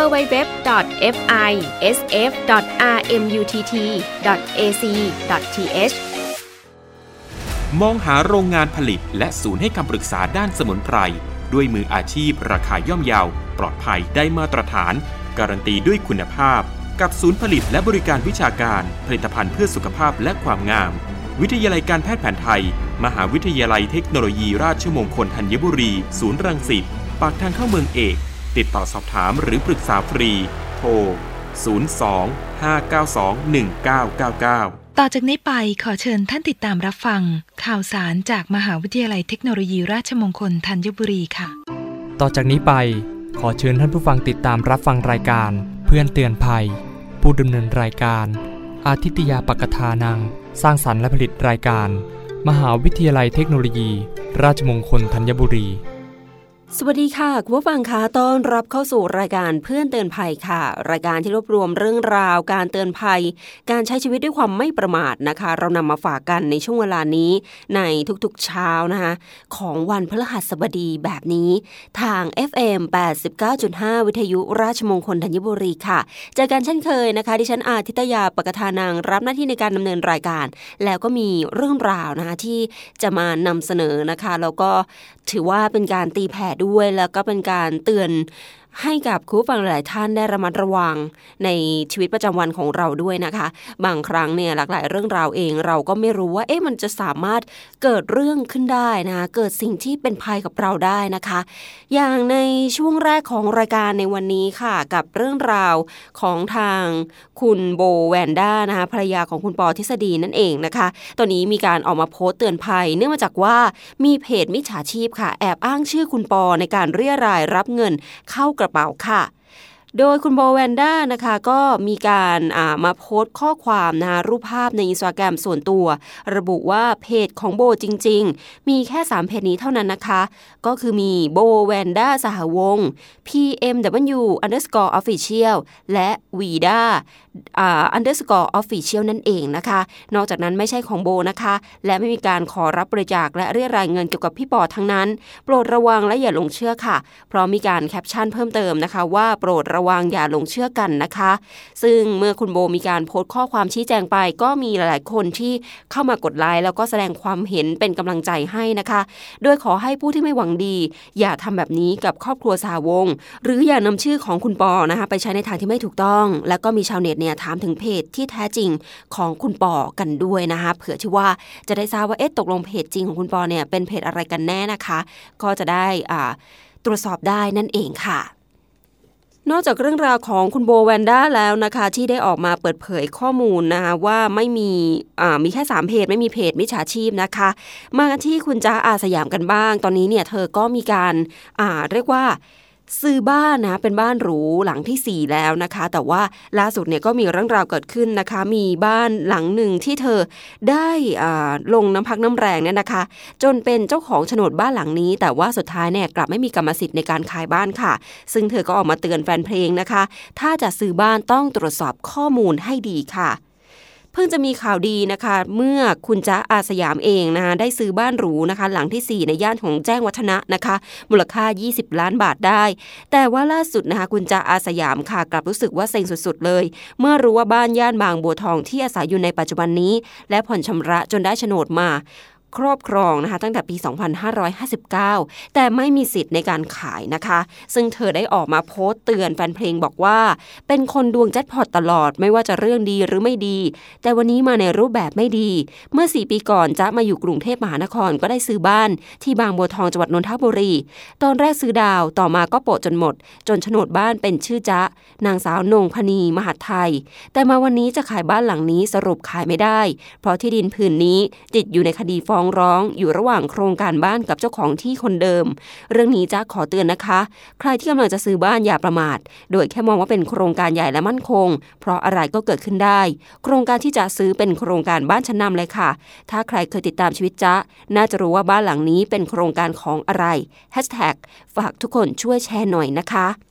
www.fisf.rmutt.ac.th มองหาโรงงานผลิตและศูนย์ให้คำปรึกษาด้านสมุนไพร ด้วยมืออาชีพราคาย่อมเยาว ปลอดภัยได้มาตรฐาน การันตีด้วยคุณภาพ กับศูนย์ผลิตและบริการวิชาการ ผลิตภัณฑ์เพื่อสุขภาพและความงาม วิทยาลัยการแพทย์แผนไทย มหาวิทยาลัยเทคโนโลยีราชมงคลธัญบุรี ศูนย์รังสิตปากทางเข้าเมืองเอก ติดต่อสอบถามหรือปรึกษาฟรี โทร 02-592-1999 ต่อจากนี้ไปขอเชิญท่านติดตามรับฟัง ข่าวสารจากมหาวิทยาลัยเทคโนโลยีราชมงคลธัญบุรีค่ะ ต่อจากนี้ไปขอเชิญท่านผู้ฟังติดตามรับฟังรายการ เพื่อนเตือนภัย ผู้ดำเนินรายการ อาทิตยาปกทานัง สร้างสรรค์และผลิตรายการ มหาวิทยาลัยเทคโนโลยี ราชมงคลธัญบุรี สวัสดีค่ะคุณผู้ฟังคะต้อนรับเข้าสู่รายการเพื่อนเตือนภัยค่ะ รายการที่รวบรวมเรื่องราว การเตือนภัย การใช้ชีวิตด้วยความไม่ประมาทนะคะ เรานำมาฝากกันในช่วงเวลานี้ในทุกๆเช้านะคะของวันพฤหัสบดีแบบนี้ ทาง FM 89.5 วิทยุราชมงคลธัญบุรีค่ะ เจอกันเช่นเคยนะคะ ดิฉันอาทิตยาปกทานังรับหน้าที่ในการดำเนินรายการ แล้วก็มีเรื่องราวนะคะที่จะมานำเสนอนะคะแล้วก็ถือว่าเป็นการตีแผ่ด้วย แล้วก็เป็นการเตือน ให้กับคุณฟังหลายท่านได้ระมัดระวังในชีวิตประจำวันของเราด้วยนะคะ บางครั้งเนี่ยหลากหลายเรื่องราวเองเราก็ไม่รู้ว่าเอ๊ะมันจะสามารถเกิดเรื่องขึ้นได้นะเกิดสิ่งที่เป็นภัยกับเราได้นะคะ อย่างในช่วงแรกของรายการในวันนี้ค่ะ กับเรื่องราวของทางคุณโบแวนด้านะคะภรรยาของคุณปอทฤษฎีนั่นเองนะคะ ตอนนี้มีการออกมาโพสต์เตือนภัย เนื่องมาจากว่ามีเพจมิจฉาชีพค่ะ แอบอ้างชื่อคุณปอในการเรียรายรับเงินเข้ากระเป๋าค่ะ โดยคุณโบแวนด้านะคะก็มีการามาโพสต์ข้อความนะคะรูปภาพในอินสตาแกรมส่วนตัว ระบุว่าเพจของโบจริง ๆ มีแค่ 3 เพจนี้เท่านั้นนะคะ ก็คือมีโบแวนด้าสหวงศ์ PMW underscore official และวีด้า underscore official นั่นเองนะคะ นอกจากนั้นไม่ใช่ของโบนะคะ และไม่มีการขอรับบริจาคและเรียรายเงินเกี่ยวกับพี่ปอทั้งนั้น โปรดระวังและอย่าหลงเชื่อค่ะ เพราะมีการแคปชั่นเพิ่มเติมนะคะว่าโปรดระวังอย่าหลงเชื่อกันนะคะ ซึ่งเมื่อคุณโบมีการโพสต์ข้อความชี้แจงไป ก็มีหลายๆ คนที่เข้ามากดไลค์แล้วก็แสดงความเห็นเป็นกำลังใจให้นะคะ โดยขอให้ผู้ที่ไม่หวังดี อย่าทำแบบนี้กับครอบครัวสาวง หรืออย่านำชื่อของคุณปอนะคะ ไปใช้ในทางที่ไม่ถูกต้อง แล้วก็มีชาวเน็ตเนี่ยถามถึงเพจที่แท้จริงของคุณปอกันด้วยนะคะเผื่อที่ว่าจะได้ทราบว่าเอ๊ะตกลงเพจจริงของคุณปอเนี่ยเป็นเพจอะไรกันแน่นะคะ ก็จะได้อ่าตรวจสอบได้นั่นเองค่ะ นอกจากเรื่องราวของคุณโบแวนด้าแล้วนะคะ ที่ได้ออกมาเปิดเผยข้อมูลนะคะว่าไม่มีมีแค่ 3 เพจไม่มีเพจมิจฉาชีพนะคะ มาที่คุณจ้าอาสยามกันบ้าง ตอนนี้เนี่ยเธอก็มีการเรียกว่า ซื้อบ้านนะเป็นบ้านหรูหลังที่ 4 แล้วนะคะ แต่ว่าล่าสุดเนี่ยก็มีเรื่องราวเกิดขึ้นนะคะ มีบ้านหลังหนึ่งที่เธอได้อ่าลงน้ำพักน้ำแรงเนี่ยนะคะ จนเป็นเจ้าของโฉนดบ้านหลังนี้ แต่ว่าสุดท้ายเนี่ยกลับไม่มีกรรมสิทธิ์ในการขายบ้านค่ะ ซึ่งเธอก็ออกมาเตือนแฟนเพลงนะคะ ถ้าจะซื้อบ้านต้องตรวจสอบข้อมูลให้ดีค่ะ เพิ่งจะมีข่าวดีนะคะ เมื่อคุณจ๊ะอาสยามเองนะคะได้ซื้อบ้านหรูนะคะ หลังที่ 4 ในย่านของแจ้งวัฒนะนะคะ มูลค่า 20 ล้านบาทได้ แต่ว่าล่าสุดนะคะ คุณจ๊ะอาสยามค่ะกลับรู้สึกว่าเซ็งสุดๆเลย เมื่อรู้ว่าบ้านย่านบางบัวทองที่อาศัยอยู่ในปัจจุบันนี้ และผ่อนชำระจนได้โฉนดมา ครอบครองนะคะตั้งแต่ปี 2559 แต่ไม่มีสิทธิ์ในการขายนะคะ ซึ่งเธอได้ออกมาโพสต์เตือนแฟนเพลงบอกว่า เป็นคนดวงแจ็คพอตตลอดไม่ว่าจะเรื่องดีหรือไม่ดี แต่วันนี้มาในรูปแบบไม่ดี เมื่อ 4 ปีก่อนจะมาอยู่กรุงเทพมหานครก็ได้ซื้อบ้าน ที่บางบัวทองจังหวัดนนทบุรี ตอนแรกซื้อดาวต่อมาก็โปะจนหมด จนโฉนดบ้านเป็นชื่อจ๊ะ นางสาวนงพนีมหาไทย แต่มาวันนี้จะขายบ้านหลังนี้สรุปขายไม่ได้ เพราะที่ดินผืนนี้ติดอยู่ในคดีฟ้องร้องอยู่ระหว่างโครงการบ้านกับเจ้าของที่คนเดิม เรื่องนี้จ๊ะขอเตือนนะคะ ใครที่กำลังจะซื้อบ้านอย่าประมาท โดยแค่มองว่าเป็นโครงการใหญ่และมั่นคง เพราะอะไรก็เกิดขึ้นได้ โครงการที่จะซื้อเป็นโครงการบ้านชั้นนำเลยค่ะ ถ้าใครเคยติดตามชีวิตจ๊ะน่าจะรู้ว่าบ้านหลังนี้เป็นโครงการของอะไรฝากทุกคนช่วยแชร์หน่อยนะคะ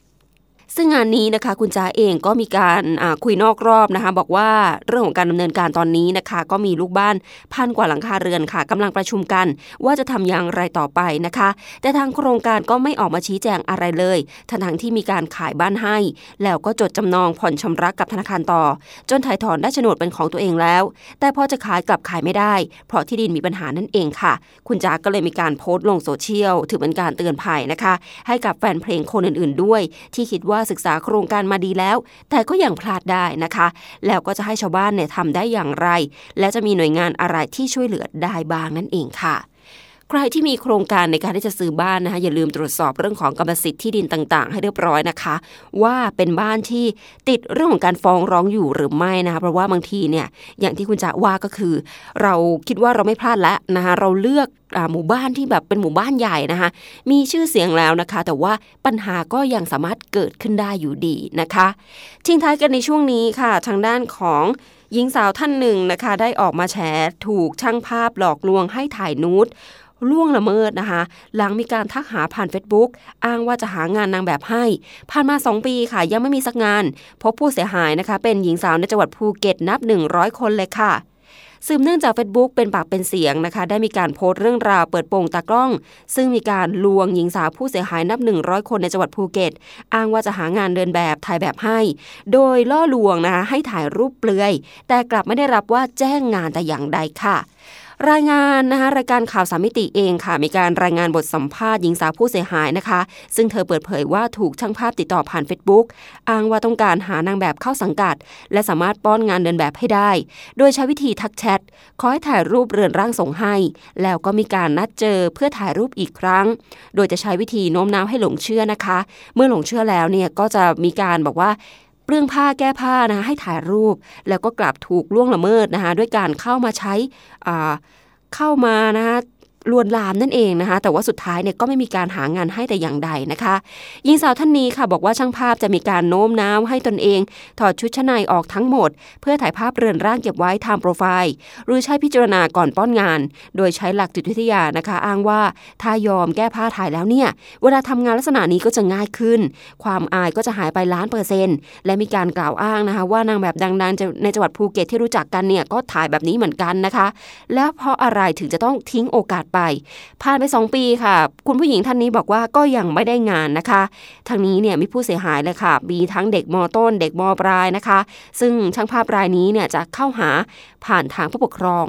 ซึ่งงานนี้นะคะคุณจ้าเองก็มีการคุยนอกรอบนะคะ บอกว่าเรื่องของการดำเนินการตอนนี้นะคะ ก็มีลูกบ้านพันกว่าหลังคาเรือนค่ะกำลังประชุมกัน ว่าจะทำอย่างไรต่อไปนะคะ แต่ทางโครงการก็ไม่ออกมาชี้แจงอะไรเลยทั้งที่มีการขายบ้านให้ แล้วก็จดจำนองผ่อนชำระกับธนาคารต่อ จนถ่ายถอนได้โฉนดเป็นของตัวเองแล้ว แต่พอจะขายกลับขายไม่ได้ เพราะที่ดินมีปัญหานั่นเองค่ะ คุณจ้าก็เลยมีการโพสต์ลงโซเชียล ถือเป็นการเตือนภัยนะคะ ให้กับแฟนเพลงคนอื่นๆด้วย ที่คิดว่าศึกษาโครงการมาดีแล้ว แต่ก็ยังพลาดได้นะคะ แล้วก็จะให้ชาวบ้านเนี่ยทำได้อย่างไร และจะมีหน่วยงานอะไรที่ช่วยเหลือได้บ้างนั่นเองค่ะใครที่มีโครงการในการที่จะซื้อบ้านนะคะอย่าลืมตรวจสอบเรื่องของกรรมสิทธิ์ที่ดินต่างๆ ให้เรียบร้อยนะคะ ว่าเป็นบ้านที่ติดเรื่องของการฟ้องร้องอยู่หรือไม่นะคะเพราะว่าบางทีเนี่ยอย่างที่คุณจะว่าก็คือ เราคิดว่าเราไม่พลาดแล้วนะคะเราเลือกหมู่บ้านที่แบบเป็นหมู่บ้านใหญ่นะคะ มีชื่อเสียงแล้วนะคะ แต่ว่าปัญหาก็ยังสามารถเกิดขึ้นได้อยู่ดีนะคะทิ้งท้ายกันในช่วงนี้ค่ะ ทางด้านของหญิงสาวท่านหนึ่งนะคะ ได้ออกมาแฉถูกช่างภาพหลอกลวงให้ถ่ายนูดล่วงละเมิดนะคะ หลังมีการทักหาผ่าน Facebook อ้างว่าจะหางานนางแบบให้ ผ่านมา 2 ปีค่ะ ยังไม่มีสักงาน พบผู้เสียหายนะคะ เป็นหญิงสาวในจังหวัดภูเก็ตนับ 100 คนเลยค่ะ สืบเนื่องจาก Facebook เป็นปากเป็นเสียงนะคะ ได้มีการโพสต์เรื่องราวเปิดโปงตากล้อง ซึ่งมีการลวงหญิงสาวผู้เสียหายนับ 100 คนในจังหวัดภูเก็ต อ้างว่าจะหางานเดินแบบถ่ายแบบให้ โดยล่อลวงนะคะให้ถ่ายรูปเปลือย แต่กลับไม่ได้รับว่าแจ้งงานแต่อย่างใดค่ะ รายงานนะคะรายการข่าวสามิติเองค่ะ มีการรายงานบทสัมภาษณ์หญิงสาวผู้เสียหายนะคะ ซึ่งเธอเปิดเผยว่าถูกช่างภาพติดต่อผ่าน Facebook อ้างว่าต้องการหานางแบบเข้าสังกัด และสามารถป้อนงานเดินแบบให้ได้ โดยใช้วิธีทักแชทขอให้ถ่ายรูปเรือนร่างส่งให้ แล้วก็มีการนัดเจอเพื่อถ่ายรูปอีกครั้ง โดยจะใช้วิธีโน้มน้าวให้หลงเชื่อนะคะ เมื่อหลงเชื่อแล้วเนี่ยก็จะมีการบอกว่า เปลื้องผ้าแก้ผ้านะคะให้ถ่ายรูป แล้วก็กลับถูกล่วงละเมิดนะคะด้วยการเข้ามาใช้อ่าเข้ามานะคะ ลวนลามนั่นเองนะคะ แต่ว่าสุดท้ายเนี่ยก็ไม่มีการหางานให้แต่อย่างใดนะคะหญิงสาวท่านนี้ค่ะบอกว่าช่างภาพจะมีการโน้มน้าวให้ตนเอง ถอดชุดชั้นในออกทั้งหมด เพื่อถ่ายภาพเรือนร่างเก็บไว้ทำโปรไฟล์หรือใช้พิจารณาก่อนป้อนงาน โดยใช้หลักจิตวิทยานะคะ อ้างว่าถ้ายอมแก้ผ้าถ่ายแล้วเนี่ยเวลาทำงานลักษณะนี้ก็จะง่ายขึ้น ความอายก็จะหายไปล้านเปอร์เซ็นต์และมีการกล่าวอ้างนะคะ ว่านางแบบดังๆในจังหวัดภูเก็ตที่รู้จักกันเนี่ยก็ถ่ายแบบนี้เหมือนกันนะคะ แล้วเพราะอะไรถึงจะต้องทิ้งโอกาสไปผ่านไป 2 ปีค่ะ คุณผู้หญิงท่านนี้บอกว่าก็ยังไม่ได้งานนะคะทางนี้เนี่ยมีผู้เสียหายเลยค่ะ มีทั้งเด็กมต้น เด็กมปลายนะคะ ซึ่งช่างภาพรายนี้เนี่ยจะเข้าหาผ่านทางผู้ปกครอง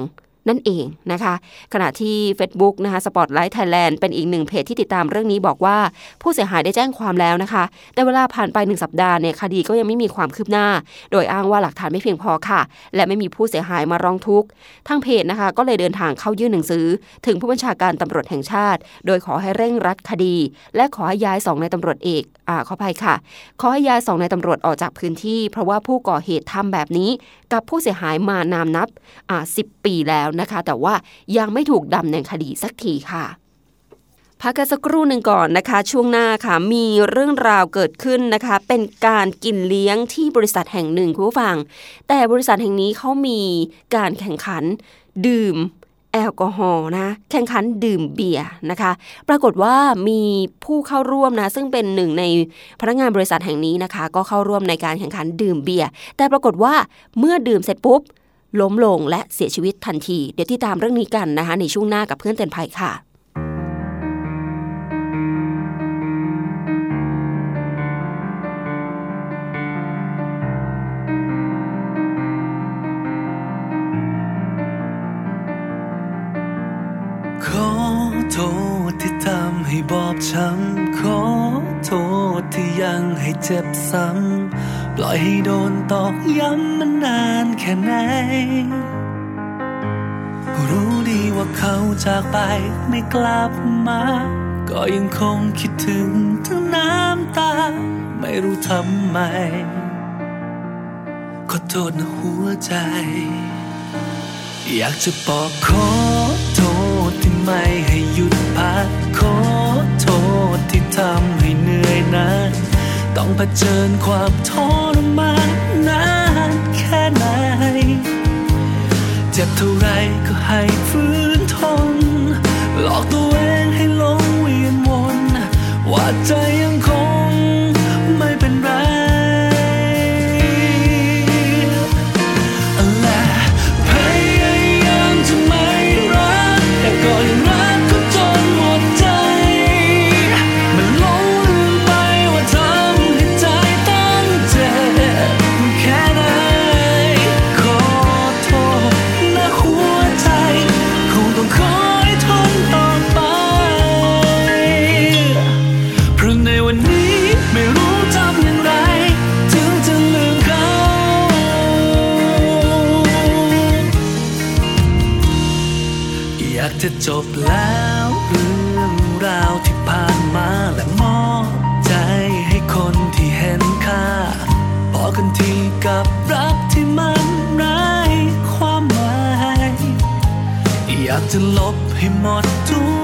นั่นเองนะคะ ขณะที่ Facebook นะคะ Spotlight Thailand เป็นอีกหนึ่งเพจที่ติดตามเรื่องนี้บอกว่า ผู้เสียหายได้แจ้งความแล้วนะคะ แต่เวลาผ่านไปหนึ่งสัปดาห์เนี่ยคดีก็ยังไม่มีความคืบหน้า โดยอ้างว่าหลักฐานไม่เพียงพอค่ะ และไม่มีผู้เสียหายมาร้องทุกข์ทางเพจนะคะ ก็เลยเดินทางเข้ายื่นหนังสือ ถึงผู้บัญชาการตำรวจแห่งชาติ โดยขอให้เร่งรัดคดี และขอให้ย้ายสองในตำรวจเอกอ่าขออภัยค่ะ ขอให้ย้ายสองในตำรวจออกจากพื้นที่ เพราะว่าผู้ก่อเหตุทำแบบนี้ กับผู้เสียหายมานามนับอ่าสิปีแล้วนะคะ แต่ว่ายังไม่ถูกดำเนินคดีสักทีค่ะพักกันสักครู่หนึ่งก่อนนะคะ ช่วงหน้าค่ะมีเรื่องราวเกิดขึ้นนะคะ เป็นการกินเลี้ยงที่บริษัทแห่งหนึ่งคุณผู้ฟัง แต่บริษัทแห่งนี้เขามีการแข่งขันดื่มแอลกอฮอล์นะแข่งขันดื่มเบียร์นะคะ ปรากฏว่ามีผู้เข้าร่วมนะ ซึ่งเป็นหนึ่งในพนักงานบริษัทแห่งนี้นะคะ ก็เข้าร่วมในการแข่งขันดื่มเบียร์แต่ปรากฏว่าเมื่อดื่มเสร็จปุ๊บ ล้มลงและเสียชีวิตทันที เดี๋ยวที่ตามเรื่องนี้กันนะคะในช่วงหน้ากับเพื่อนเตือนภัยค่ะให้บอบช้ำขอโทษที่ยังให้เจ็บซ้ำ ล่อยให้โดนตอกย้ำมันนานแค่ไหน รู้ดีว่าเขาจากไปไม่กลับมา ก็ยังคงคิดถึงทั้งน้ำตา ไม่รู้ทำไม ขอโทษนะหัวใจ อยากจะบอกขอโทษที่ไม่ให้หยุดพักขอโทษที่ทำให้เหนื่อยนาน ต้องเผชิญความทรมานนานแค่ไหน เจ็บเท่าไรก็ให้ฟื้นทน หลอกตัวเองให้หลงเวียนวนว่าใจยังค ลบใ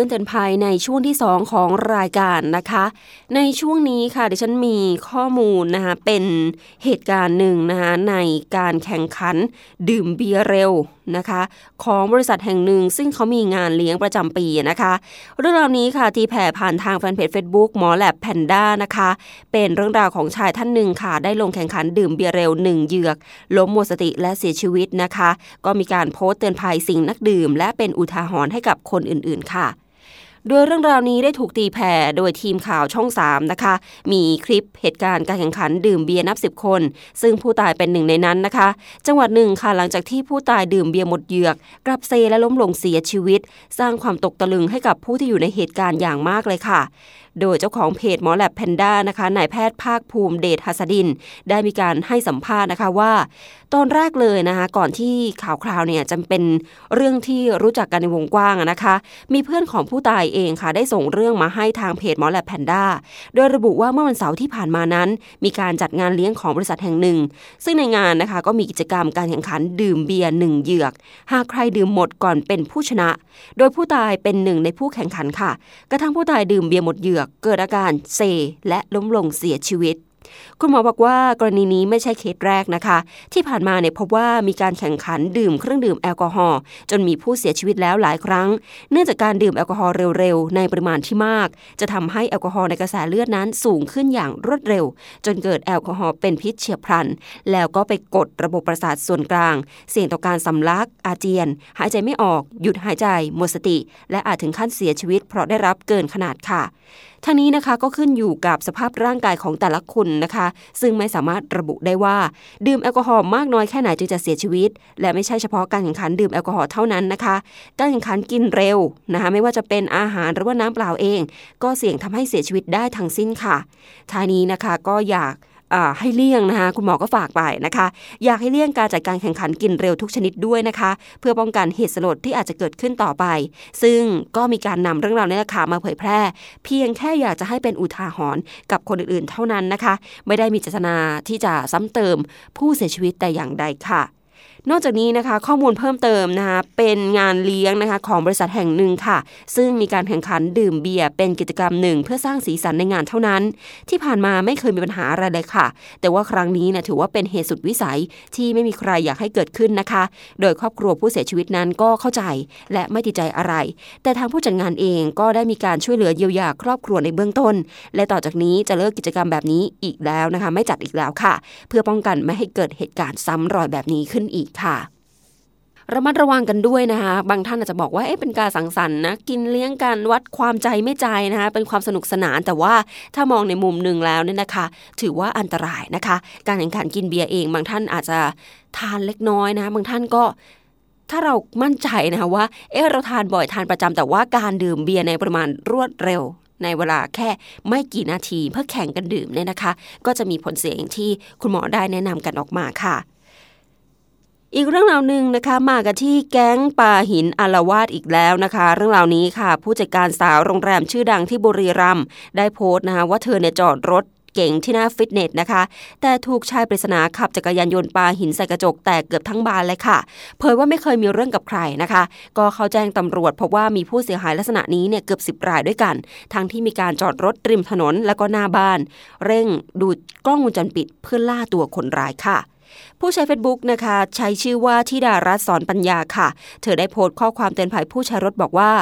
พื่อนเตือนภัยในช่วงที่ 2 ของรายการนะคะ ในช่วงนี้ค่ะดิฉันมีข้อมูลนะคะเป็นเหตุการณ์หนึ่งนะคะในการแข่งขันดื่มเบียร์เร็วนะคะ ของบริษัทแห่งหนึ่ง ซึ่งเขามีงานเลี้ยงประจำปีนะคะ เรื่องราวนี้ค่ะตีแผ่ผ่านทางแฟนเพจ Facebook หมอแลบแพนด้านะคะ เป็นเรื่องราวของชายท่านหนึ่งค่ะ ได้ลงแข่งขันดื่มเบียร์เร็วหนึ่งเหยือกล้มหมดสติและเสียชีวิตนะคะ ก็มีการโพสต์เตือนภัยสิ่งนักดื่ม และเป็นอุทาหรณ์ให้กับคนอื่นๆค่ะ โดยเรื่องราวนี้ได้ถูกตีแผ่โดยทีมข่าวช่อง 3 นะคะ มีคลิปเหตุการณ์การแข่งขันดื่มเบียร์นับสิบคน ซึ่งผู้ตายเป็นหนึ่งในนั้นนะคะ จังหวัดหนึ่งค่ะหลังจากที่ผู้ตายดื่มเบียร์หมดเหยือก กลับเซและล้มลงเสียชีวิต สร้างความตกตะลึงให้กับผู้ที่อยู่ในเหตุการณ์อย่างมากเลยค่ะ โดยเจ้าของเพจหมอแลบแพนด้านะคะนายแพทย์ภาคภูมิเดชหัสดิน ได้มีการให้สัมภาษณ์นะคะว่า ตอนแรกเลยนะคะก่อนที่ข่าวคราวเนี่ยจะเป็นเรื่องที่รู้จักกันในวงกว้างนะคะ มีเพื่อนของผู้ตายเองค่ะได้ส่งเรื่องมาให้ทางเพจหมอแลบแพนด้าโดยระบุว่าเมื่อวันเสาร์ที่ผ่านมานั้น มีการจัดงานเลี้ยงของบริษัทแห่งหนึ่ง ซึ่งในงานนะคะก็มีกิจกรรมการแข่งขันดื่มเบียร์หนึ่งเหยือก หากใครดื่มหมดก่อนเป็นผู้ชนะ โดยผู้ตายเป็นหนึ่งในผู้แข่งขันค่ะ กระทั่งผู้ตายดื่มเบียร์หมดเหยือกเกิดอาการเซและล้มลงเสียชีวิต คุณหมอบอกว่ากรณีนี้ไม่ใช่เคสแรกนะคะ ที่ผ่านมาเนี่ยพบว่ามีการแข่งขันดื่มเครื่องดื่มแอลกอฮอล์จนมีผู้เสียชีวิตแล้วหลายครั้ง เนื่องจากการดื่มแอลกอฮอล์เร็วๆ ในปริมาณที่มาก จะทำให้แอลกอฮอล์ในกระแสเลือดนั้นสูงขึ้นอย่างรวดเร็ว จนเกิดแอลกอฮอล์เป็นพิษเฉียบพลัน แล้วก็ไปกดระบบประสาทส่วนกลาง เสี่ยงต่อการสำลักอาเจียน หายใจไม่ออก หยุดหายใจหมดสติ และอาจถึงขั้นเสียชีวิต เพราะได้รับเกินขนาดค่ะทั้งนี้นะคะก็ขึ้นอยู่กับสภาพร่างกายของแต่ละคนนะคะ ซึ่งไม่สามารถระบุได้ว่า ดื่มแอลกอฮอล์มากน้อยแค่ไหนจึงจะเสียชีวิต และไม่ใช่เฉพาะการแข่งขันดื่มแอลกอฮอล์เท่านั้นนะคะ การแข่งขันกินเร็วนะคะไม่ว่าจะเป็นอาหารหรือว่าน้ำเปล่าเอง ก็เสี่ยงทำให้เสียชีวิตได้ทั้งสิ้นค่ะท้ายนี้นะคะก็อยาก ให้เลี่ยงนะคะคุณหมอก็ฝากไปนะคะ อยากให้เลี่ยงการจัดการแข่งขันกินเร็วทุกชนิดด้วยนะคะ เพื่อป้องกันเหตุสลดที่อาจจะเกิดขึ้นต่อไป ซึ่งก็มีการนำเรื่องราวในราคามาเผยแพร่ เพียงแค่อยากจะให้เป็นอุทาหรณ์กับคนอื่นๆ เท่านั้นนะคะ ไม่ได้มีเจตนาที่จะซ้ำเติมผู้เสียชีวิตแต่อย่างใดค่ะ นอกจากนี้นะคะข้อมูลเพิ่มเติมนะคะเป็นงานเลี้ยงนะคะของบริษัทแห่งหนึ่งค่ะ ซึ่งมีการแข่งขันดื่มเบียร์เป็นกิจกรรมหนึ่ง เพื่อสร้างสีสันในงานเท่านั้น ที่ผ่านมาไม่เคยมีปัญหาอะไรเลยค่ะ แต่ว่าครั้งนี้นะถือว่าเป็นเหตุสุดวิสัยที่ไม่มีใครอยากให้เกิดขึ้นนะคะ โดยครอบครัวผู้เสียชีวิตนั้นก็เข้าใจและไม่ติดใจอะไร แต่ทางผู้จัดงานเองก็ได้มีการช่วยเหลือเยียวยาครอบครัวในเบื้องต้น และต่อจากนี้จะเลิกกิจกรรมแบบนี้อีกแล้วนะคะ ไม่จัดอีกแล้วค่ะ เพื่อป้องกันไม่ให้เกิดเหตุการณ์ซ้ำรอยแบบนี้ขึ้นอีกค่ะ ระมัดระวังกันด้วยนะคะ บางท่านอาจจะบอกว่าเอ๊ะเป็นการสังสรรค์นะกินเลี้ยงกันวัดความใจไม่ใจนะคะเป็นความสนุกสนานแต่ว่าถ้ามองในมุมหนึ่งแล้วเนี่ยนะคะ ถือว่าอันตรายนะคะ การแข่งขันกินเบียร์เอง บางท่านอาจจะทานเล็กน้อยนะบางท่านก็ถ้าเรามั่นใจนะคะว่า เออเราทานบ่อยทานประจำแต่ว่าการดื่มเบียร์ในปริมาณรวดเร็ว ในเวลาแค่ไม่กี่นาทีเพื่อแข่งกันดื่มเนี่ยนะคะ ก็จะมีผลเสียอย่างที่คุณหมอได้แนะนำกันออกมาค่ะ อีกเรื่องราวหนึ่งนะคะมากันที่แก๊งปาหินอารวาสอีกแล้วนะคะ เรื่องราวนี้ค่ะ ผู้จัดการสาวโรงแรมชื่อดังที่บุรีรัมย์ได้โพสต์นะคะว่าเธอเนี่ยจอดรถเก่งที่หน้าฟิตเนสนะคะ แต่ถูกชายปริศนาขับจักรยานยนต์ปาหินใส่กระจกแตกเกือบทั้งบานเลยค่ะ เผยว่าไม่เคยมีเรื่องกับใครนะคะ ก็เขาแจ้งตำรวจพบว่ามีผู้เสียหายลักษณะนี้เนี่ยเกือบสิบรายด้วยกัน ทั้งที่มีการจอดรถริมถนนแล้วก็หน้าบ้าน เร่งดูกล้องวงจรปิดเพื่อล่าตัวคนร้ายค่ะ ผู้ใช้ Facebook นะคะ ใช้ชื่อว่าทิดารัตสอนปัญญาค่ะ เธอได้โพสต์ข้อความเตือนภัยผู้ใช้รถบอกว่า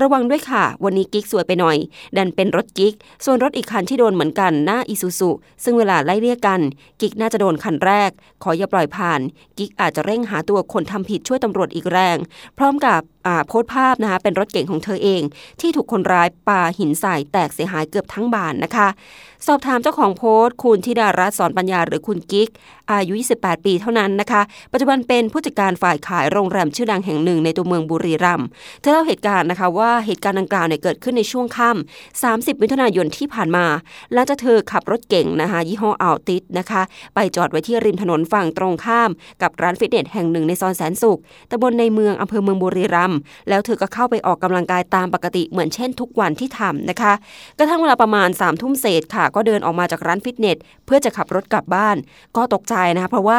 ระวังด้วยค่ะ วันนี้กิ๊กสวยไปหน่อย ดันเป็นรถกิ๊ก ส่วนรถอีกคันที่โดนเหมือนกันหน้าอิซูซุซึ่งเวลาไล่เรียกกัน กิ๊กน่าจะโดนคันแรก ขออย่าปล่อยผ่าน กิ๊กอาจจะเร่งหาตัวคนทำผิดช่วยตำรวจอีกแรง พร้อมกับโพสต์ภาพนะคะเป็นรถเก่งของเธอเอง ที่ถูกคนร้ายปาหินใส่แตกเสียหายเกือบทั้งบานนะคะ สอบถามเจ้าของโพสต์ คุณธิดารัตน์สอนปัญญาหรือคุณกิ๊กอายุ 28ปีเท่านั้นนะคะ ปัจจุบันเป็นผู้จัดการฝ่ายขายโรงแรมชื่อดังแห่งหนึ่งในตัวเมืองบุรีรัมย์เธอเล่าเหตุการณ์นะคะว่าเหตุการณ์ดังกล่าวเนี่ยเกิดขึ้นในช่วงค่ำ30 มิถุนายนที่ผ่านมาหลังจากเธอขับรถเก่งนะคะ ยี่ห้ออัลติสนะคะ ไปจอดไว้ที่ริมถนนฝั่งตรงข้าม กับร้านฟิตเนสแห่งหนึ่งในซอยแสนสุขตำบลในเมืองอำเภอเมืองบุรีรัมย์แล้วเธอก็เข้าไปออกกำลังกายตามปกติเหมือนเช่นทุกวันที่ทำนะคะกระทั่งเวลาประมาณ3ามทุ่มเศษค่ะ ก็เดินออกมาจากร้านฟิตเนสเพื่อจะขับรถกลับบ้าน ก็ตกใจนะคะเพราะว่า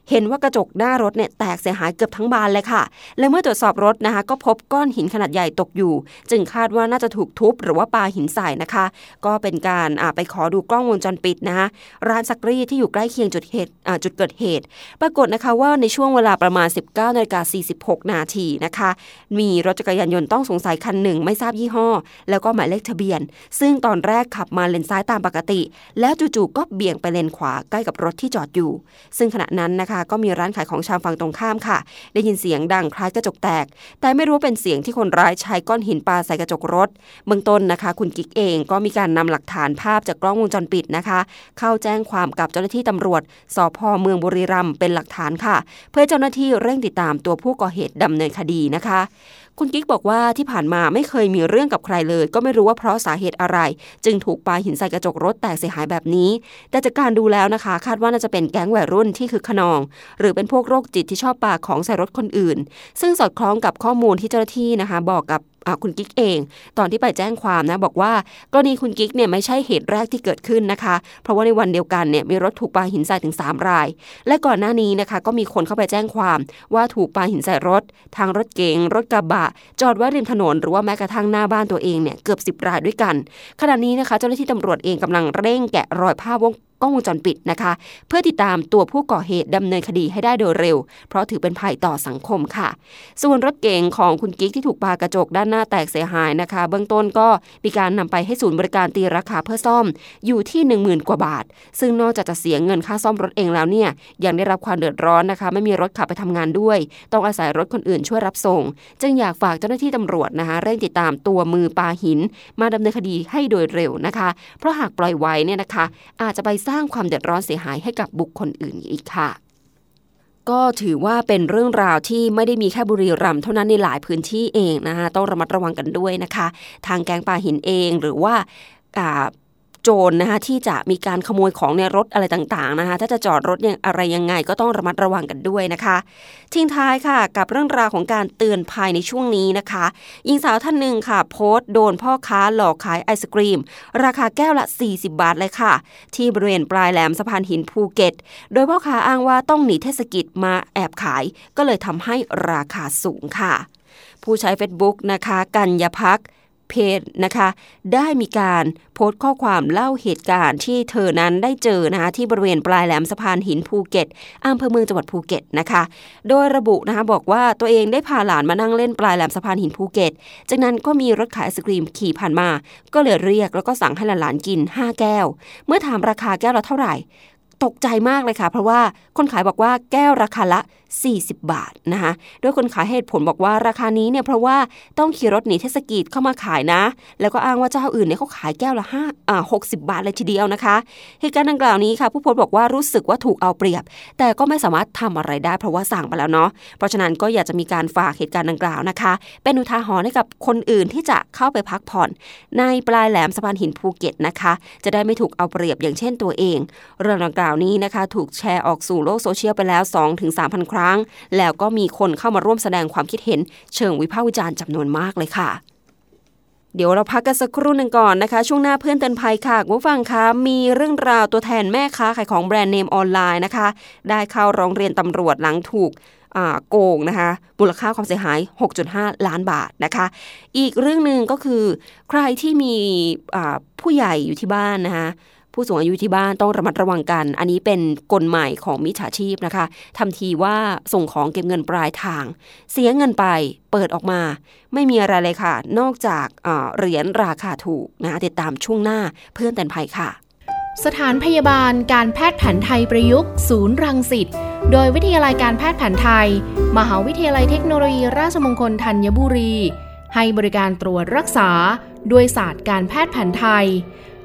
เห็นว่ากระจกหน้ารถเนี่ยแตกเสียหายเกือบทั้งบานเลยค่ะ และเมื่อตรวจสอบรถนะคะ ก็พบก้อนหินขนาดใหญ่ตกอยู่ จึงคาดว่าน่าจะถูกทุบหรือว่าปาหินใส่นะคะ ก็เป็นการไปขอดูกล้องวงจรปิดนะคะร้านซักรีที่อยู่ใกล้เคียงจุดเหตุจุดเกิดเหตุ ปรากฏนะคะว่าในช่วงเวลาประมาณ 19นาฬิกา46 นาทีนะคะ มีรถจักรยานยนต์ต้องสงสัยคันหนึ่งไม่ทราบยี่ห้อ แล้วก็หมายเลขทะเบียน ซึ่งตอนแรกขับมาเลนซ้ายตามปกติ แล้วจู่ๆก็เบี่ยงไปเลนขวาใกล้กับรถที่จอดอยู่ ซึ่งขณะนั้นนะคะก็มีร้านขายของชามฝั่งตรงข้ามค่ะ ได้ยินเสียงดังคล้ายกระจกแตก แต่ไม่รู้เป็นเสียงที่คนร้ายใช้ก้อนหินปาใส่กระจกรถ เบื้องต้นนะคะ คุณกิ๊กเองก็มีการนำหลักฐานภาพจากกล้องวงจรปิดนะคะ เข้าแจ้งความกับเจ้าหน้าที่ตำรวจสพเมืองบุรีรัมย์เป็นหลักฐานค่ะ เพื่อเจ้าหน้าที่เร่งติดตามตัวผู้ก่อเหตุดำเนินคดีนะคะ คุณกิ๊กบอกว่าที่ผ่านมาไม่เคยมีเรื่องกับใครเลย ก็ไม่รู้ว่าเพราะสาเหตุอะไร จึงถูกปาหินใส่กระจกรถแตกเสียหายแบบนี้ แต่จากการดูแล้วนะคะ คาดว่าน่าจะเป็นแก๊งวัยรุ่นที่คือขนอง หรือเป็นพวกโรคจิตที่ชอบปาของใส่รถคนอื่น ซึ่งสอดคล้องกับข้อมูลที่เจ้าหน้าที่นะคะ บอกกับ คุณกิ๊กเอง ตอนที่ไปแจ้งความนะบอกว่ากรณีคุณกิ๊กเนี่ยไม่ใช่เหตุแรกที่เกิดขึ้นนะคะ เพราะว่าในวันเดียวกันเนี่ยมีรถถูกปาหินใส่ถึง 3 ราย และก่อนหน้านี้นะคะก็มีคนเข้าไปแจ้งความ ว่าถูกปาหินใส่รถ ทางรถเก๋งรถกระบะ จอดไว้ริมถนน หรือว่าแม้กระทั่งหน้าบ้านตัวเองเนี่ยเกือบ 10 รายด้วยกันขณะนี้นะคะ เจ้าหน้าที่ตำรวจเองกำลังเร่งแกะรอยภาพวง กล้องวงจรปิดนะคะ เพื่อติดตามตัวผู้ก่อเหตุดำเนินคดีให้ได้โดยเร็ว เพราะถือเป็นภัยต่อสังคมค่ะ ส่วนรถเก๋งของคุณกิ๊กที่ถูกปากระจกด้านหน้าแตกเสียหายนะคะ เบื้องต้นก็มีการนำไปให้ศูนย์บริการตีราคาเพื่อซ่อมอยู่ที่ 10,000 กว่าบาท ซึ่งนอกจากจะเสียเงินค่าซ่อมรถเองแล้วเนี่ยยังได้รับความเดือดร้อนนะคะ ไม่มีรถขับไปทำงานด้วย ต้องอาศัยรถคนอื่นช่วยรับส่ง จึงอยากฝากเจ้าหน้าที่ตำรวจนะคะเร่งติดตามตัวมือปาหิน มาดำเนินคดีให้โดยเร็วนะคะ เพราะหากปล่อยไว้เนี่ยนะคะ อาจจะไปสร้างความเดือดร้อนเสียหายให้กับบุคคลอื่นอีกค่ะ ก็ถือว่าเป็นเรื่องราวที่ไม่ได้มีแค่บุรีรัมย์เท่านั้นในหลายพื้นที่เองนะคะต้องระมัดระวังกันด้วยนะคะ ทางแกงป่าหินเองหรือว่า โจรนะคะที่จะมีการขโมยของในรถอะไรต่างๆนะคะถ้าจะจอดรถยังอะไรยังไงก็ต้องระมัดระวังกันด้วยนะคะทิ้งท้ายค่ะ กับเรื่องราวของการเตือนภัยในช่วงนี้นะคะหญิงสาวท่านหนึ่งค่ะ โพสต์โดนพ่อค้าหลอกขายไอศกรีม ราคาแก้วละ 40 บาทเลยค่ะ ที่บริเวณปลายแหลมสะพานหินภูเก็ต โดยพ่อค้าอ้างว่าต้องหนีเทศกิจมาแอบขาย ก็เลยทำให้ราคาสูงค่ะ ผู้ใช้ Facebook นะคะ กัญญพัก เพจนะคะ ได้มีการโพสต์ข้อความเล่าเหตุการณ์ที่เธอนั้นได้เจอนะคะที่บริเวณปลายแหลมสะพานหินภูเก็ตอำเภอเมืองจังหวัดภูเก็ตนะคะ โดยระบุนะคะบอกว่าตัวเองได้พาหลานมานั่งเล่นปลายแหลมสะพานหินภูเก็ต จากนั้นก็มีรถขายไอศกรีมขี่ผ่านมา ก็เลยเรียกแล้วก็สั่งให้หลานกิน 5 แก้ว เมื่อถามราคาแก้วละเท่าไหร่ ตกใจมากเลยค่ะ เพราะว่าคนขายบอกว่าแก้วราคาละ 40 บาทนะคะโดยคนขายเหตุผลบอกว่าราคานี้เนี่ยเพราะว่าต้องขี่รถหนีเทศกิจเข้ามาขายนะ แล้วก็อ้างว่าเจ้าอื่นเนี่ยเขาขายแก้วละ5อ่า60 บาทเลยทีเดียวนะคะ เหตุการณ์ดังกล่าวนี้ค่ะ ผู้โพสต์บอกว่ารู้สึกว่าถูกเอาเปรียบ แต่ก็ไม่สามารถทำอะไรได้เพราะว่าสั่งไปแล้วเนาะเพราะฉะนั้นก็อยากจะมีการฝากเหตุการณ์ดังกล่าวนะคะ เป็นอุทาหรณ์ให้กับคนอื่นที่จะเข้าไปพักผ่อน ในปลายแหลมสะพานหินภูเก็ตนะคะ จะได้ไม่ถูกเอาเปรียบอย่างเช่นตัวเอง เรื่องดังกล่าวนี้นะคะ ถูกแชร์ออกสู่โลกโซเชียลไปแล้ว 2-3,000 ครั้งแล้วก็มีคนเข้ามาร่วมแสดงความคิดเห็น เชิงวิพากษ์วิจารณ์จำนวนมากเลยค่ะ เดี๋ยวเราพักกันสักครู่หนึ่งก่อนนะคะ ช่วงหน้าเพื่อนเตือนภัยค่ะคุณผู้ฟังคะมีเรื่องราวตัวแทนแม่ค้าขายของแบรนด์เนมออนไลน์นะคะ ได้เข้าร้องเรียนตำรวจหลังถูกโกงนะคะมูลค่าความเสียหาย 6.5 ล้านบาทนะคะ อีกเรื่องหนึ่งก็คือ ใครที่มีผู้ใหญ่อยู่ที่บ้านนะคะ ผู้สูงอายุที่บ้านต้องระมัดระวังกัน อันนี้เป็นกลใหม่ของมิจฉาชีพนะคะทำทีว่าส่งของเก็บเงินปลายทาง เสียเงินไปเปิดออกมา ไม่มีอะไรเลยค่ะ นอกจากเหรียญราคาถูกนะติดตามช่วงหน้าเพื่อนเตือนภัยค่ะ สถานพยาบาลการแพทย์แผนไทยประยุกต์ ศูนย์รังสิตโดยวิทยาลัยการแพทย์แผนไทย มหาวิทยาลัยเทคโนโลยีราชมงคลธัญบุรี ให้บริการตรวจรักษา ด้วยศาสตร์การแพทย์แผนไทย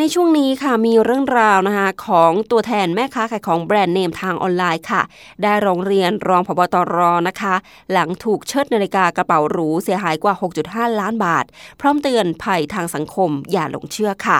ในช่วงนี้ค่ะมีเรื่องราวนะคะของตัวแทนแม่ค้าขายของแบรนด์เนมทางออนไลน์ค่ะ ได้ร้องเรียนรองพบตรนะคะ หลังถูกเชิดนาฬิกากระเป๋าหรูเสียหายกว่า 6.5 ล้านบาท พร้อมเตือนภัยทางสังคมอย่าหลงเชื่อค่ะ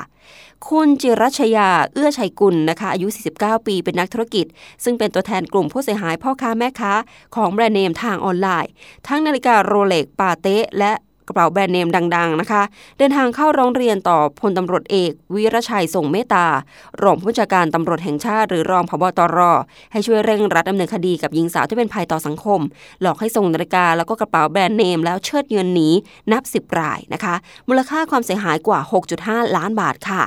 คุณจิรัชยาเอื้อชัยกุลนะคะอายุ 49 ปีเป็นนักธุรกิจ ซึ่งเป็นตัวแทนกลุ่มผู้เสียหายพ่อค้าแม่ค้า ของแบรนด์เนมทางออนไลน์ ทั้งนาฬิกาโรเล็กปาเต้และ กระเป๋าแบรนด์เนมดัง ๆนะคะ เดินทางเข้าร้องเรียนต่อพลตำรวจเอก วิรชัยส่งเมตตารองผู้จัดการตำรวจแห่งชาติ หรือรองพบตร ให้ช่วยเร่งรัดดำเนินคดีกับหญิงสาวที่เป็นภัยต่อสังคม หลอกให้ส่งนาฬิกาแล้วก็กระเป๋าแบรนด์เนม แล้วเชิดเงินหนีนับ 10 รายนะคะ มูลค่าความเสียหายกว่า 6.5 ล้านบาทค่ะ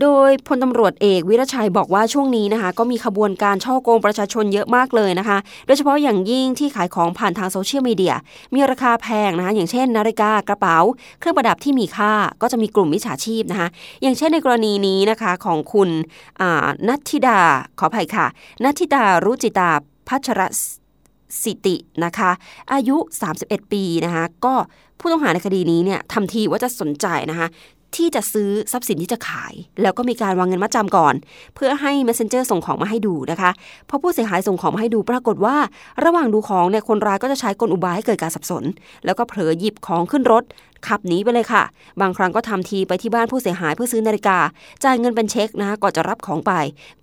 โดยพลตำรวจเอกวิรชัยบอกว่าช่วงนี้นะคะ ก็มีขบวนการช่อโกงประชาชนเยอะมากเลยนะคะ โดยเฉพาะอย่างยิ่งที่ขายของผ่านทางโซเชียลมีเดียมีราคาแพงนะคะ อย่างเช่น นาฬิกากระเป๋า เครื่องประดับที่มีค่าก็จะมีกลุ่มมิจฉาชีพนะคะ อย่างเช่นในกรณีนี้นะคะของคุณนัทธิดาขออภัยค่ะนัทธิดารุจิตาพัชรสิตินะคะ อายุ 31 ปีนะคะ ก็ผู้ต้องหาในคดีนี้เนี่ยทำทีว่าจะสนใจนะคะ ที่จะซื้อทรัพย์สินที่จะขาย แล้วก็มีการวางเงินมาจำก่อน เพื่อให้ messenger ส่งของมาให้ดูนะคะพอผู้เสียหายส่งของมาให้ดูปรากฏว่า ระหว่างดูของเนี่ยคนร้ายก็จะใช้กลอุบายให้เกิดการสับสน แล้วก็เผลอหยิบของขึ้นรถขับหนีไปเลยค่ะ บางครั้งก็ทำทีไปที่บ้านผู้เสียหายเพื่อซื้อนาฬิกา จ่ายเงินเป็นเช็คนะคะก่อนจะรับของไป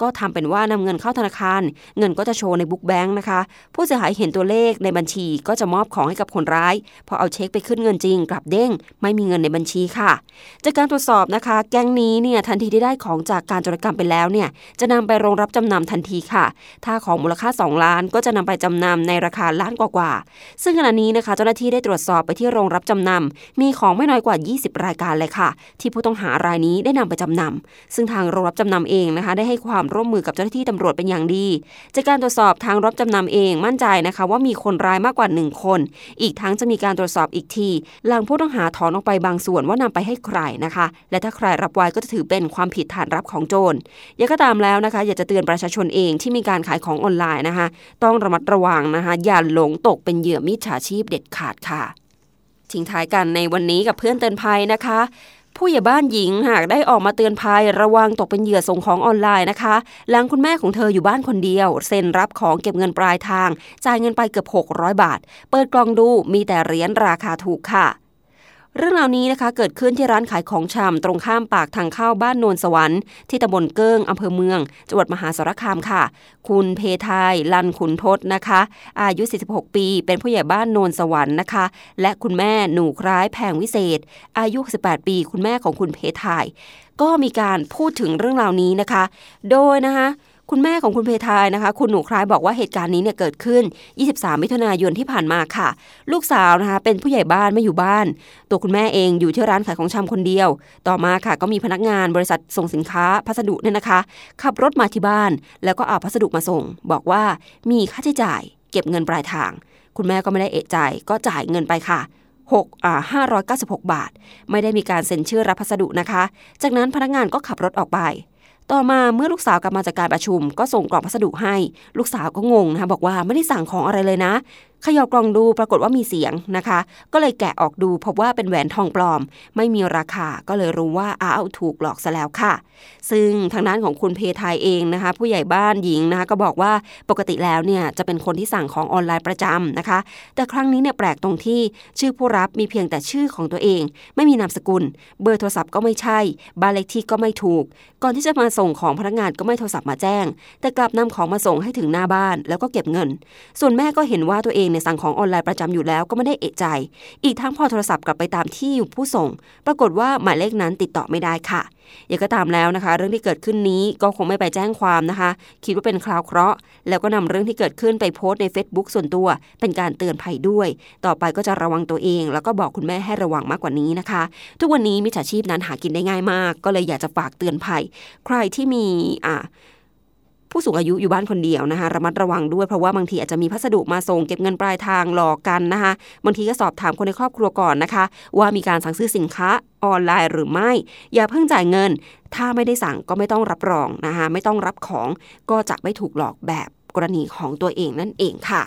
ก็ทำเป็นว่านำเงินเข้าธนาคาร เงินก็จะโชว์ในบุ๊กแบงค์นะคะ ผู้เสียหายเห็นตัวเลขในบัญชีก็จะมอบของให้กับคนร้าย พอเอาเช็คไปขึ้นเงินจริง กลับเด้ง ไม่มีเงินในบัญชีค่ะจากการตรวจสอบนะคะ แก๊งนี้เนี่ยทันทีที่ได้ของจากการจรกรรมไปแล้วเนี่ยจะนำไปโรงรับจำนำทันทีค่ะ ถ้าของมูลค่า 2 ล้านก็จะนำไปจำนำในราคาล้านกว่าๆซึ่งขณะนี้นะคะเจ้าหน้าที่ได้ตรวจสอบไปที่โรงรับจำนำมีของไม่น้อยกว่า 20 รายการเลยค่ะ ที่ผู้ต้องหารายนี้ได้นำไปจำนำซึ่งทางโรงรับจำนำเองนะคะ ได้ให้ความร่วมมือกับเจ้าหน้าที่ตำรวจเป็นอย่างดี จากการตรวจสอบทางรับจำนำเองมั่นใจนะคะ ว่ามีคนร้ายมากกว่า 1 คน อีกทั้งจะมีการตรวจสอบอีกที หลังผู้ต้องหาถอนออกไปบางส่วนว่านำไปให้ใครนะคะและถ้าใครรับไว้ก็จะถือเป็นความผิดฐานรับของโจรยังก็ตามแล้วนะคะ อยากจะเตือนประชาชนเองที่มีการขายของออนไลน์นะคะ ต้องระมัดระวังนะคะ อย่าหลงตกเป็นเหยื่อมิจฉาชีพเด็ดขาดค่ะทิ้งท้ายกันในวันนี้กับเพื่อนเตือนภัยนะคะผู้ใหญ่บ้านหญิงหากได้ออกมาเตือนภัยระวังตกเป็นเหยื่อส่งของออนไลน์นะคะ หลังคุณแม่ของเธออยู่บ้านคนเดียว เซ็นรับของเก็บเงินปลายทาง จ่ายเงินไปเกือบ 600 บาท เปิดกล่องดูมีแต่เหรียญราคาถูกค่ะ เรื่องราวนี้นะคะเกิดขึ้นที่ร้านขายของชำตรงข้ามปากทางเข้าบ้านโนนสวรรค์ที่ตำบลเกิ้งอำเภอเมือง จังหวัดมหาสารคามค่ะ คุณเพทายลันขุนทศนะคะ อายุ 46 ปี เป็นผู้ใหญ่บ้านโนนสวรรค์นะคะ และคุณแม่หนูคล้ายแพงวิเศษ อายุ 18 ปี คุณแม่ของคุณเพทายก็มีการพูดถึงเรื่องราวนี้นะคะ โดยนะคะ คุณแม่ของคุณเพทายนะคะ คุณหนูคล้ายบอกว่าเหตุการณ์นี้เนี่ยเกิดขึ้น 23 มิถุนายนที่ผ่านมาค่ะ ลูกสาวนะคะ เป็นผู้ใหญ่บ้านไม่อยู่บ้าน ตัวคุณแม่เองอยู่ที่ร้านขายของชำคนเดียว ต่อมาค่ะ ก็มีพนักงานบริษัทส่งสินค้าพัสดุเนี่ยนะคะ ขับรถมาที่บ้าน แล้วก็เอาพัสดุมาส่ง บอกว่ามีค่าใช้จ่าย เก็บเงินปลายทาง คุณแม่ก็ไม่ได้เอะใจก็จ่ายเงินไปค่ะ6อ่า596 บาท ไม่ได้มีการเซ็นชื่อรับพัสดุนะคะ จากนั้นพนักงานก็ขับรถออกไป ต่อมาเมื่อลูกสาวกลับมาจากการประชุม ก็ส่งกล่องพัสดุให้ ลูกสาวก็งงนะคะบอกว่าไม่ได้สั่งของอะไรเลยนะ ขย่ากล่องดูปรากฏว่ามีเสียงนะคะ ก็เลยแกะออกดูพบว่าเป็นแหวนทองปลอม ไม่มีราคาก็เลยรู้ว่าอ้าวถูกหลอกซะแล้วค่ะ ซึ่งทางด้านของคุณเพทายเองนะคะ ผู้ใหญ่บ้านหญิงนะคะก็บอกว่าปกติแล้วเนี่ยจะเป็นคนที่สั่งของออนไลน์ประจำนะคะ แต่ครั้งนี้เนี่ยแปลกตรงที่ชื่อผู้รับมีเพียงแต่ชื่อของตัวเอง ไม่มีนามสกุล เบอร์โทรศัพท์ก็ไม่ใช่ บ้านเลขที่ก็ไม่ถูก ก่อนที่จะมาส่งของพนักงานก็ไม่โทรศัพท์มาแจ้ง แต่กลับนำของมาส่งให้ถึงหน้าบ้าน แล้วก็เก็บเงิน ส่วนแม่ก็เห็นว่าตัวเองเนี่ยสั่งของออนไลน์ประจำอยู่แล้วก็ไม่ได้เอะใจ อีกทั้งพอโทรศัพท์กลับไปตามที่อยู่ผู้ส่ง ปรากฏว่าหมายเลขนั้นติดต่อไม่ได้ค่ะอย่างก็ตามแล้วนะคะ เรื่องที่เกิดขึ้นนี้ก็คงไม่ไปแจ้งความนะคะ คิดว่าเป็นคราวเคราะห์แล้วก็นำเรื่องที่เกิดขึ้นไปโพสต์ใน Facebook ส่วนตัว เป็นการเตือนภัยด้วย ต่อไปก็จะระวังตัวเอง แล้วก็บอกคุณแม่ให้ระวังมากกว่านี้นะคะ ทุกวันนี้มิจฉาชีพนั้นหากินได้ง่ายมาก ก็เลยอยากจะฝากเตือนภัย ใครที่มีอ่า ผู้สูงอายุอยู่บ้านคนเดียวนะคะ ระมัดระวังด้วยเพราะว่าบางทีอาจจะมีพัสดุมาส่งเก็บเงินปลายทางหลอกกันนะคะบางทีก็สอบถามคนในครอบครัวก่อนนะคะ ว่ามีการสั่งซื้อสินค้าออนไลน์หรือไม่ อย่าเพิ่งจ่ายเงิน ถ้าไม่ได้สั่งก็ไม่ต้องรับรองนะคะไม่ต้องรับของก็จะไม่ถูกหลอกแบบกรณีของตัวเองนั่นเองค่ะ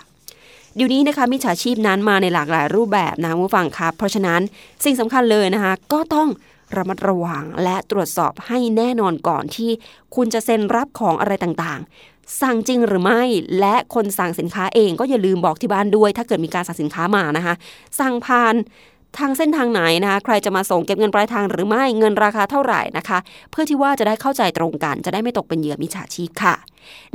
เดี๋ยวนี้นะคะมิจฉาชีพนั้นมาในหลากหลายรูปแบบนะผู้ฟังครับเพราะฉะนั้นสิ่งสำคัญเลยนะคะ ก็ต้อง ระมัดระวังและตรวจสอบให้แน่นอนก่อนที่คุณจะเซ็นรับของอะไรต่างๆ สั่งจริงหรือไม่ และคนสั่งสินค้าเองก็อย่าลืมบอกที่บ้านด้วย ถ้าเกิดมีการสั่งสินค้ามานะคะ สั่งผ่านทางเส้นทางไหนนะคะ ใครจะมาส่งเก็บเงินปลายทางหรือไม่เงินราคาเท่าไหร่นะคะ เพื่อที่ว่าจะได้เข้าใจตรงกัน จะได้ไม่ตกเป็นเหยื่อมิจฉาชีพค่ะ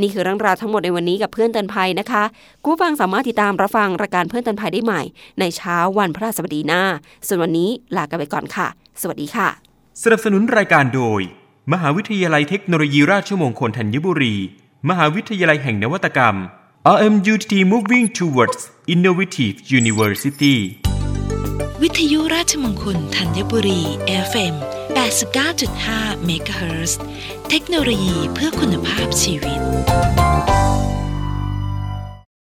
นี่คือเรื่องราวทั้งหมดในวันนี้กับเพื่อนเตือนภัยนะคะคุณผู้ฟังสามารถติดตามรับฟังรายการเพื่อนเตือนภัยได้ใหม่ ในเช้าวันพระสบดีหน้า ส่วนวันนี้ลากันไปก่อนค่ะ สวัสดีค่ะ สนับสนุนรายการโดย มหาวิทยาลัยเทคโนโลยีราชมงคลธัญบุรี มหาวิทยาลัยแห่งนวัตกรรม RMUTT Moving Towards Innovative University วิทยุราชมงคลธัญบุรี FM 89.5เมกะเฮิรตซ์เทคโนโลยีเพื่อคุณภาพชีวิต